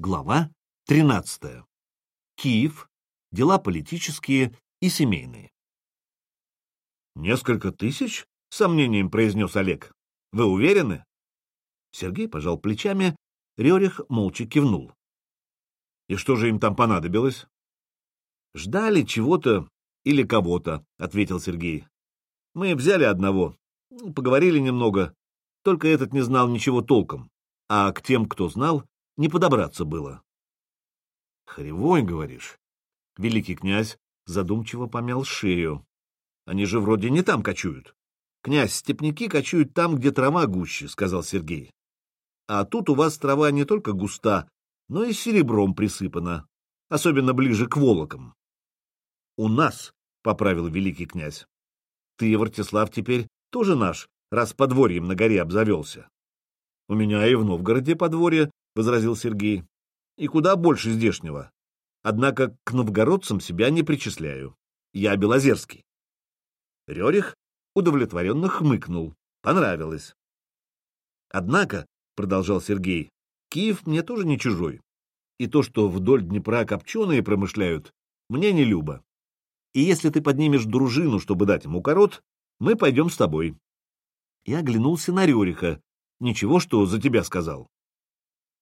Глава 13. Киев. Дела политические и семейные. «Несколько тысяч?» — сомнением произнес Олег. «Вы уверены?» Сергей пожал плечами, Рерих молча кивнул. «И что же им там понадобилось?» «Ждали чего-то или кого-то», — ответил Сергей. «Мы взяли одного, поговорили немного, только этот не знал ничего толком, а к тем, кто знал, не подобраться было. Хривой, говоришь? Великий князь задумчиво помял шею. Они же вроде не там кочуют. Князь, степняки кочуют там, где трава гуще, сказал Сергей. А тут у вас трава не только густа, но и серебром присыпана, особенно ближе к волокам. У нас, — поправил великий князь. Ты, Вартислав, теперь тоже наш, раз подворьем на горе обзавелся. У меня и в Новгороде подворье, — возразил Сергей, — и куда больше здешнего. Однако к новгородцам себя не причисляю. Я Белозерский. Рерих удовлетворенно хмыкнул. Понравилось. Однако, — продолжал Сергей, — Киев мне тоже не чужой. И то, что вдоль Днепра копченые промышляют, мне не любо. И если ты поднимешь дружину, чтобы дать ему корот, мы пойдем с тобой. Я оглянулся на Рериха. Ничего, что за тебя сказал. —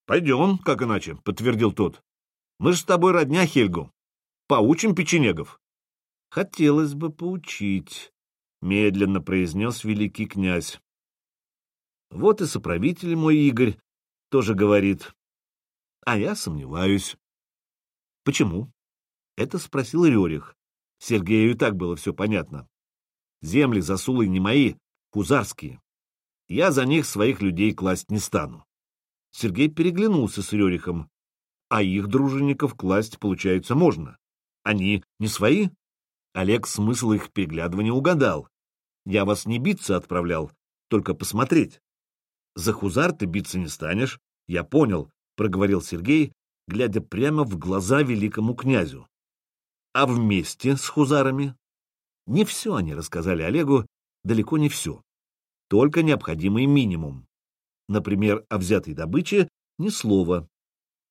Пойдем, как иначе, — подтвердил тот. — Мы же с тобой родня, Хельгу. Поучим печенегов. — Хотелось бы поучить, — медленно произнес великий князь. Вот и соправитель мой Игорь тоже говорит. А я сомневаюсь. — Почему? — это спросил Рерих. Сергею и так было все понятно. Земли за Сулой не мои, Кузарские. Я за них своих людей класть не стану. Сергей переглянулся с Рерихом. А их дружинников класть, получается, можно. Они не свои? Олег смысл их переглядывания угадал. Я вас не биться отправлял, только посмотреть. За хузар ты биться не станешь, я понял, — проговорил Сергей, глядя прямо в глаза великому князю. А вместе с хузарами? Не все они рассказали Олегу, далеко не все только необходимый минимум. Например, о взятой добыче ни слова.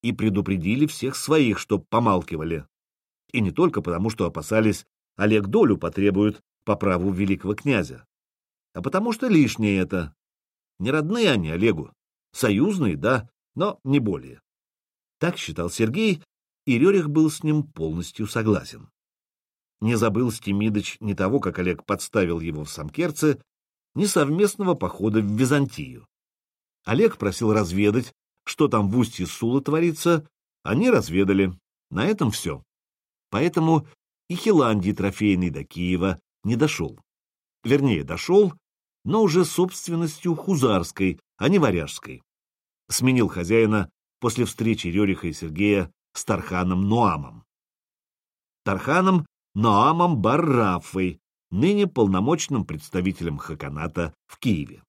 И предупредили всех своих, чтоб помалкивали. И не только потому, что опасались, Олег долю потребует по праву великого князя, а потому что лишнее это. Не родные они Олегу, союзные, да, но не более. Так считал Сергей, и Рерих был с ним полностью согласен. Не забыл Стемидыч ни того, как Олег подставил его в Самкерце, ни совместного похода в Византию. Олег просил разведать, что там в устье Сулы творится, они разведали. На этом все. Поэтому и Хиландии трофейный до Киева не дошел. Вернее, дошел, но уже собственностью хузарской, а не варяжской. Сменил хозяина после встречи Рериха и Сергея с Тарханом Ноамом. Тарханом Ноамом Баррафой, ныне полномочным представителем Хаканата в Киеве.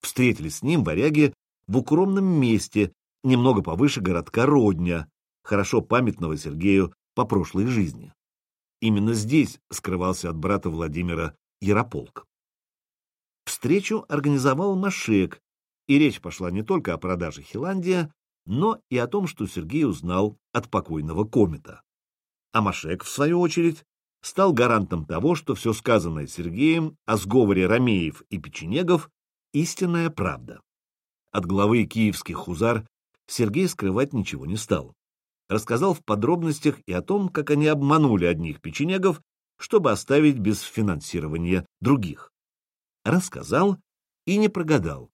Встретились с ним варяги в укромном месте, немного повыше городка Родня, хорошо памятного Сергею по прошлой жизни. Именно здесь скрывался от брата Владимира Ярополк. Встречу организовал Машек, и речь пошла не только о продаже Хиландия, но и о том, что Сергей узнал от покойного комета. А Машек, в свою очередь, стал гарантом того, что все сказанное Сергеем о сговоре Ромеев и Печенегов — истинная правда. От главы киевских хузар Сергей скрывать ничего не стал. Рассказал в подробностях и о том, как они обманули одних печенегов, чтобы оставить без финансирования других. Рассказал и не прогадал.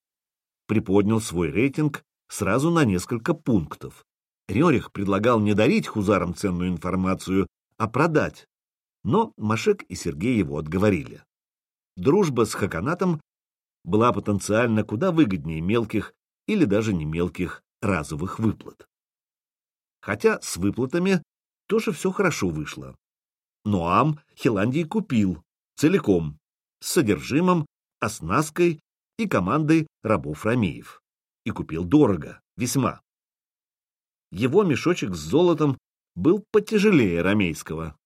Приподнял свой рейтинг сразу на несколько пунктов. Рерих предлагал не дарить хузарам ценную информацию, а продать, но Машек и Сергей его отговорили. Дружба с Хаканатом была потенциально куда выгоднее мелких или даже не мелких разовых выплат. Хотя с выплатами тоже все хорошо вышло. Ноам Хиландии купил целиком, с содержимым, оснасткой и командой рабов-ромеев. И купил дорого, весьма. Его мешочек с золотом был потяжелее ромейского.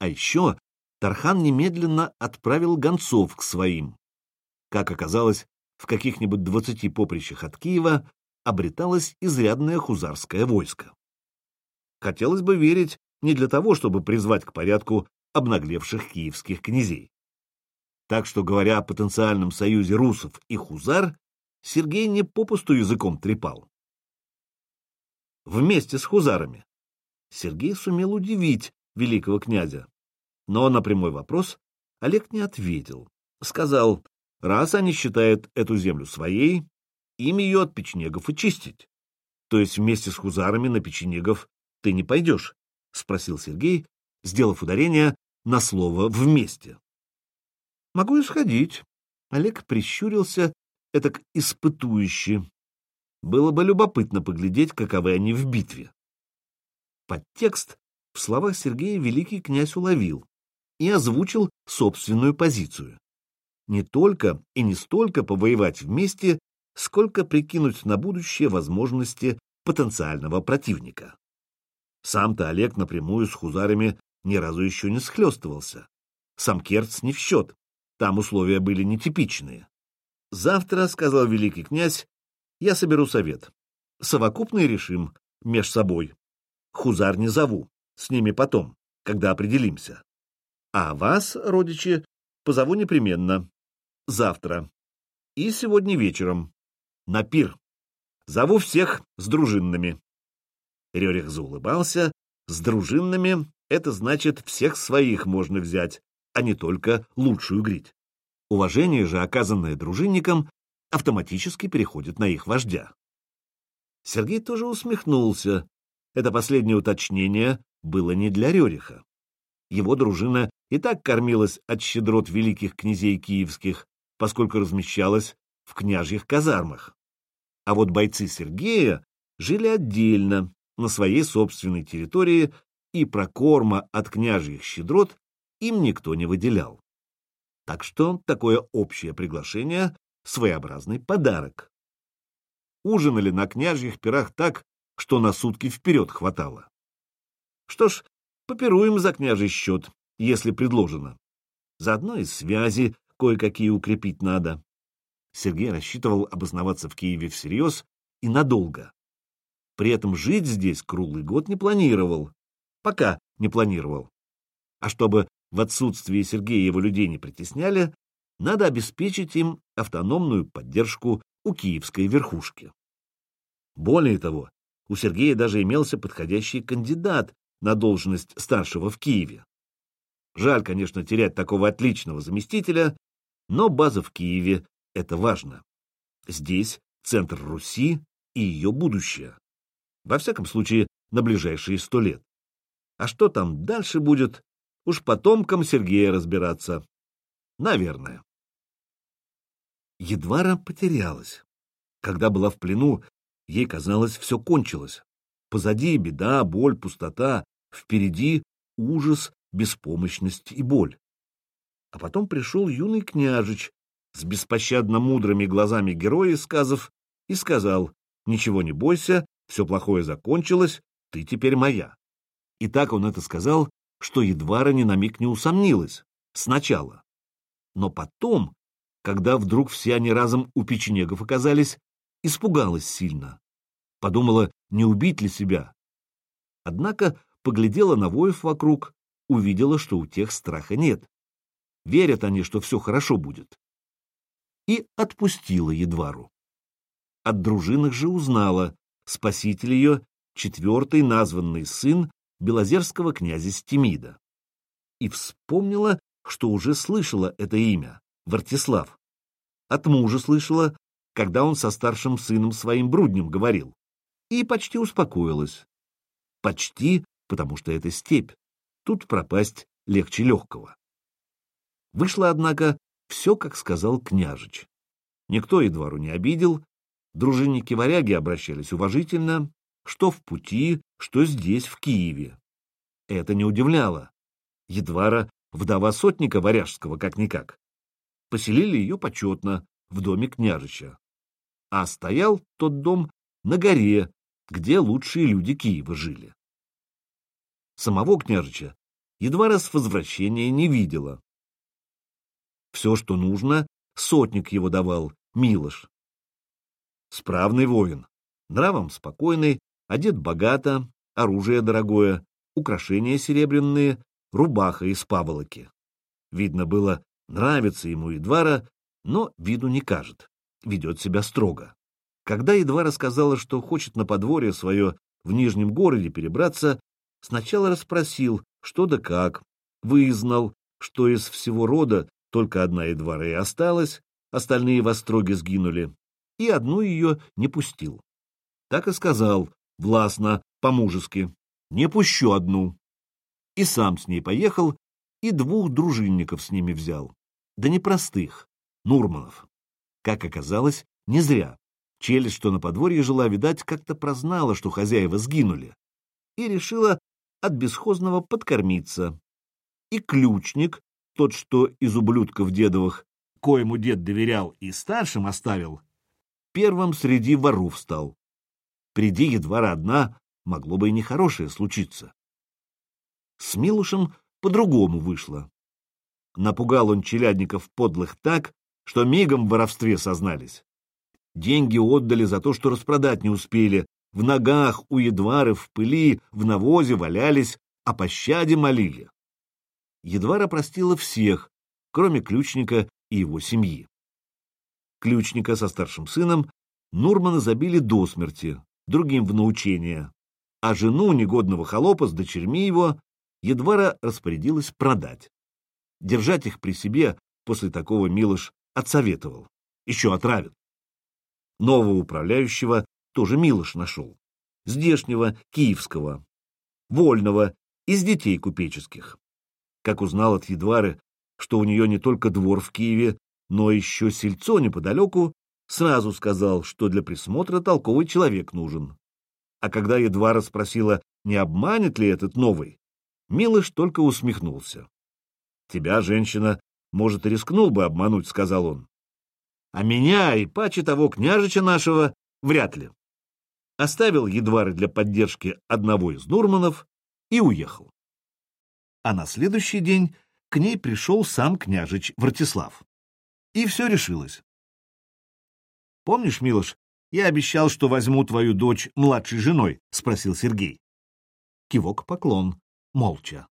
А еще Тархан немедленно отправил гонцов к своим. Как оказалось, в каких-нибудь двадцати поприщах от Киева обреталось изрядное хузарское войско. Хотелось бы верить не для того, чтобы призвать к порядку обнаглевших киевских князей. Так что, говоря о потенциальном союзе русов и хузар, Сергей не попусту языком трепал. Вместе с хузарами. Сергей сумел удивить великого князя, но на прямой вопрос Олег не ответил. Сказал, раз они считают эту землю своей, им ее от печенегов и чистить. То есть вместе с хузарами на печенегов ты не пойдешь? — спросил Сергей, сделав ударение на слово «вместе». — Могу и сходить. Олег прищурился, этак испытующе. Было бы любопытно поглядеть, каковы они в битве. Подтекст в словах Сергея великий князь уловил и озвучил собственную позицию. Не только и не столько повоевать вместе, сколько прикинуть на будущее возможности потенциального противника. Сам-то Олег напрямую с хузарами ни разу еще не схлестывался. Сам Керц не в счет, там условия были нетипичные. «Завтра, — сказал великий князь, — я соберу совет. Совокупный решим меж собой. Хузар не зову, с ними потом, когда определимся. А вас, родичи, позову непременно. Завтра. И сегодня вечером. На пир. Зову всех с дружинными. Рерих заулыбался. С дружинными — это значит, всех своих можно взять, а не только лучшую грить. Уважение же, оказанное дружинникам, автоматически переходит на их вождя. Сергей тоже усмехнулся. Это последнее уточнение было не для Рериха. Его дружина и так кормилась от щедрот великих князей киевских, поскольку размещалась в княжьих казармах. А вот бойцы Сергея жили отдельно, на своей собственной территории, и прокорма от княжьих щедрот им никто не выделял. Так что такое общее приглашение — своеобразный подарок. Ужинали на княжьих пирах так, что на сутки вперед хватало. Что ж, попируем за княжий счет, если предложено. Заодно и связи кое-какие укрепить надо. Сергей рассчитывал обосноваться в Киеве всерьез и надолго. При этом жить здесь круглый год не планировал. Пока не планировал. А чтобы в отсутствие Сергея его людей не притесняли, надо обеспечить им автономную поддержку у киевской верхушки. Более того, у Сергея даже имелся подходящий кандидат на должность старшего в Киеве. Жаль, конечно, терять такого отличного заместителя, но база в Киеве — это важно. Здесь центр Руси и ее будущее. Во всяком случае, на ближайшие сто лет. А что там дальше будет, уж потомкам Сергея разбираться. Наверное. Едвара потерялась. Когда была в плену, ей казалось, все кончилось. Позади беда, боль, пустота, впереди ужас, беспомощность и боль. А потом пришел юный княжич с беспощадно мудрыми глазами героя сказав, и сказал, «Ничего не бойся, все плохое закончилось, ты теперь моя». И так он это сказал, что Едвара ни на миг не усомнилась. Сначала. Но потом, когда вдруг все они разом у печенегов оказались, испугалась сильно. Подумала, не убить ли себя. Однако поглядела на воев вокруг, увидела, что у тех страха нет. Верят они, что все хорошо будет. И отпустила Едвару. От дружинных же узнала, спаситель ее, четвертый названный сын белозерского князя Стемида. И вспомнила, что уже слышала это имя — Вартислав. От мужа слышала, когда он со старшим сыном своим бруднем говорил. И почти успокоилась. Почти, потому что это степь. Тут пропасть легче легкого. Вышло, однако, все, как сказал княжич. Никто и двору не обидел, дружинники-варяги обращались уважительно, что в пути, что здесь, в Киеве. Это не удивляло. Едвара — вдова сотника варяжского, как-никак. Поселили ее почетно, в доме княжича. А стоял тот дом на горе, где лучшие люди Киева жили. Самого княжича едва раз возвращения не видела. Все, что нужно, сотник его давал, Милош. Справный воин, Нравом спокойный, одет богато, оружие дорогое, украшения серебряные, рубаха из паволоки. Видно было, нравится ему Едвара, но виду не кажет, ведет себя строго. Когда Едвара сказала, что хочет на подворье свое в Нижнем городе перебраться, сначала расспросил, что да как, вызнал, что из всего рода только одна и осталась, остальные в остроге сгинули, и одну ее не пустил. Так и сказал, властно, по-мужески, не пущу одну. И сам с ней поехал, и двух дружинников с ними взял. Да не простых, Нурманов. Как оказалось, не зря. Челюсть, что на подворье жила, видать, как-то прознала, что хозяева сгинули, и решила от бесхозного подкормиться. И ключник, тот, что из ублюдков дедовых, коему дед доверял и старшим оставил, первым среди воров стал. Приди едва одна, могло бы и нехорошее случиться. С Милушем по-другому вышло. Напугал он челядников подлых так, что мигом в воровстве сознались. Деньги отдали за то, что распродать не успели, в ногах у едвары в пыли, в навозе валялись, о пощаде молили. Едвара простила всех, кроме ключника и его семьи. Ключника со старшим сыном Нурмана забили до смерти, другим в научение, а жену негодного холопа с дочерьми его Едвара распорядилась продать. Держать их при себе после такого Милош отсоветовал. Еще отравят. Нового управляющего тоже Милош нашел. Здешнего, киевского, вольного, из детей купеческих. Как узнал от Едвары, что у нее не только двор в Киеве, но еще сельцо неподалеку, сразу сказал, что для присмотра толковый человек нужен. А когда Едвара спросила, не обманет ли этот новый, Милыш только усмехнулся. «Тебя, женщина, может, рискнул бы обмануть», — сказал он. «А меня и паче того княжича нашего вряд ли». Оставил Едвары для поддержки одного из Нурманов и уехал. А на следующий день к ней пришел сам княжич Вратислав. И все решилось. «Помнишь, Милош, я обещал, что возьму твою дочь младшей женой?» — спросил Сергей. Кивок поклон молча.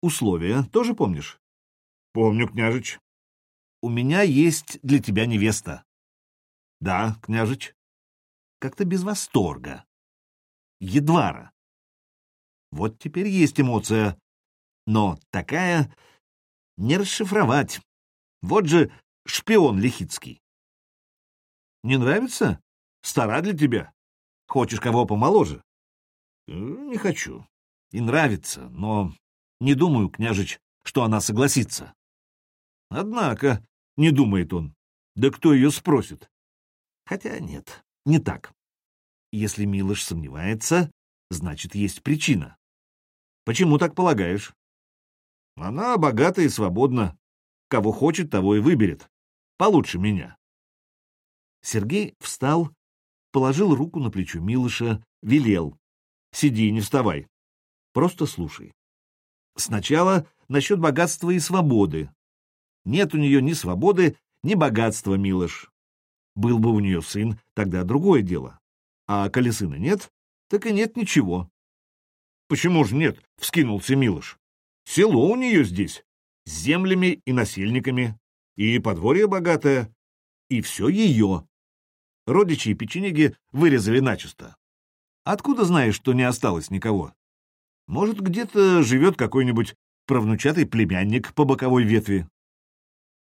Условия тоже помнишь? Помню, княжич. У меня есть для тебя невеста. Да, княжич. Как-то без восторга. Едвара. Вот теперь есть эмоция. Но такая не расшифровать. Вот же шпион Лихицкий. Не нравится? Стара для тебя. Хочешь кого помоложе? Э, не хочу и нравится, но не думаю, княжич, что она согласится. Однако, не думает он, да кто ее спросит? Хотя нет, не так. Если Милош сомневается, значит, есть причина. Почему так полагаешь? Она богата и свободна. Кого хочет, того и выберет. Получше меня. Сергей встал, положил руку на плечо Милыша, велел. Сиди, не вставай. Просто слушай. Сначала насчет богатства и свободы. Нет у нее ни свободы, ни богатства, Милош. Был бы у нее сын, тогда другое дело. А коли сына нет, так и нет ничего. — Почему же нет? — вскинулся Милош. — Село у нее здесь, с землями и насельниками, и подворье богатое, и все ее. Родичи и печенеги вырезали начисто. Откуда знаешь, что не осталось никого? Может, где-то живет какой-нибудь правнучатый племянник по боковой ветви.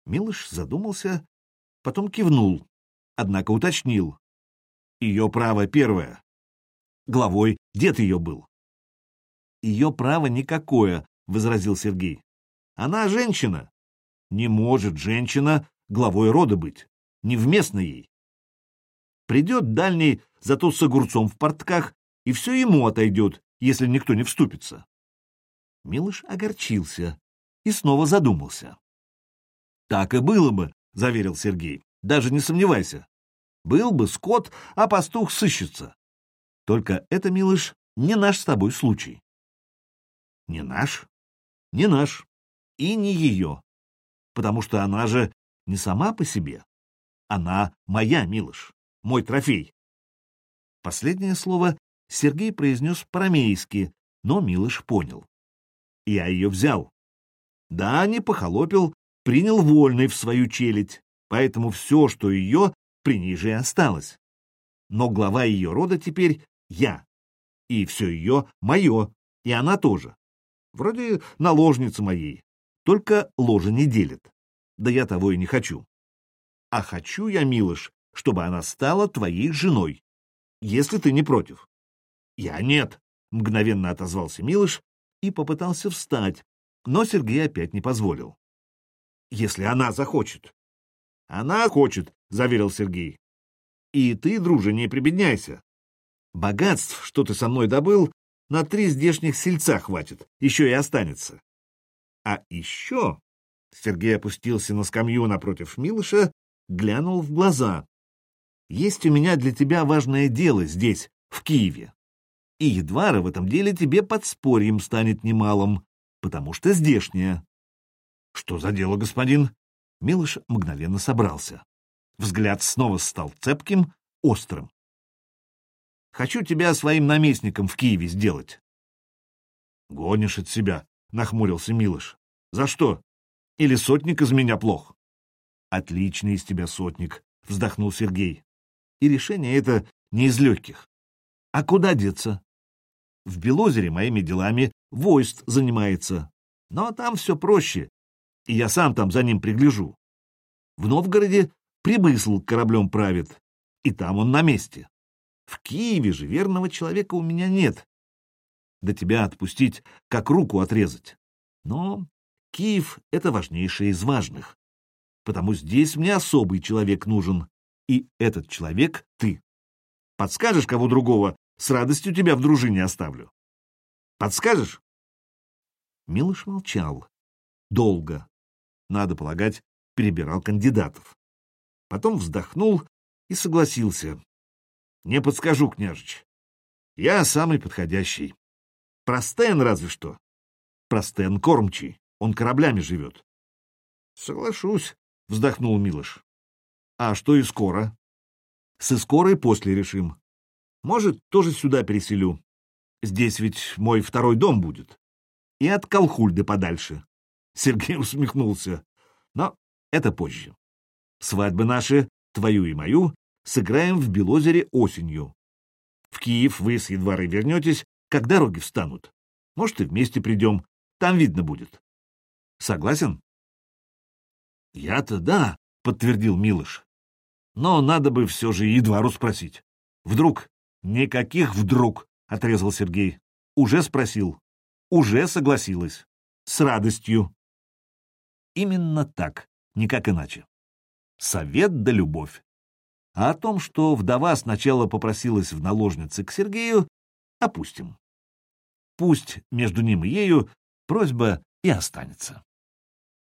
Милыш задумался, потом кивнул, однако уточнил. Ее право первое. Главой дед ее был. Ее право никакое, — возразил Сергей. Она женщина. Не может женщина главой рода быть. Невместно ей. Придет дальний, зато с огурцом в портках, и все ему отойдет, если никто не вступится. Милыш огорчился и снова задумался. — Так и было бы, — заверил Сергей, — даже не сомневайся. Был бы скот, а пастух сыщется. Только это, Милыш, не наш с тобой случай. — Не наш? Не наш. И не ее. Потому что она же не сама по себе. Она моя, Милыш, мой трофей. Последнее слово Сергей произнес по-рамейски, но Милыш понял. Я ее взял. Да, не похолопил, принял вольной в свою челядь, поэтому все, что ее, при ней же и осталось. Но глава ее рода теперь я, и все ее мое, и она тоже. Вроде наложница моей, только ложа не делит. Да я того и не хочу. А хочу я, Милыш, чтобы она стала твоей женой, если ты не против. Я нет, мгновенно отозвался Милыш и попытался встать, но Сергей опять не позволил. Если она захочет. Она хочет, заверил Сергей. И ты, друже, не прибедняйся. Богатств, что ты со мной добыл, на три здешних сельца хватит, еще и останется. А еще... Сергей опустился на скамью напротив Милыша, глянул в глаза. Есть у меня для тебя важное дело здесь, в Киеве. И едва в этом деле тебе подспорьем станет немалым, потому что здешнее. Что за дело, господин? Милыш мгновенно собрался. Взгляд снова стал цепким, острым. Хочу тебя своим наместником в Киеве сделать. Гонишь от себя, нахмурился Милыш. За что? Или сотник из меня плох? Отличный из тебя сотник, вздохнул Сергей. И решение это не из легких. А куда деться? В Белозере моими делами войст занимается. Но там все проще, и я сам там за ним пригляжу. В Новгороде прибысл кораблем правит, и там он на месте. В Киеве же верного человека у меня нет. До тебя отпустить, как руку отрезать. Но Киев — это важнейшее из важных. Потому здесь мне особый человек нужен, и этот человек — ты. Подскажешь кого другого, с радостью тебя в дружине оставлю. Подскажешь? Милош молчал. Долго. Надо полагать, перебирал кандидатов. Потом вздохнул и согласился. Не подскажу, княжич. Я самый подходящий. Простен разве что. Простен кормчий. Он кораблями живет. Соглашусь, вздохнул Милош. А что и скоро? С скорой после решим. Может, тоже сюда переселю. Здесь ведь мой второй дом будет. И от Колхульды подальше. Сергей усмехнулся. Но это позже. Свадьбы наши, твою и мою, сыграем в Белозере осенью. В Киев вы с Едварой вернетесь, как дороги встанут. Может, и вместе придем, там видно будет. Согласен? Я-то да, подтвердил Милыш. Но надо бы все же Едвару спросить. Вдруг? Никаких вдруг, отрезал Сергей. Уже спросил. Уже согласилась. С радостью. Именно так, никак иначе. Совет да любовь. А о том, что вдова сначала попросилась в наложнице к Сергею, опустим. Пусть между ним и ею просьба и останется.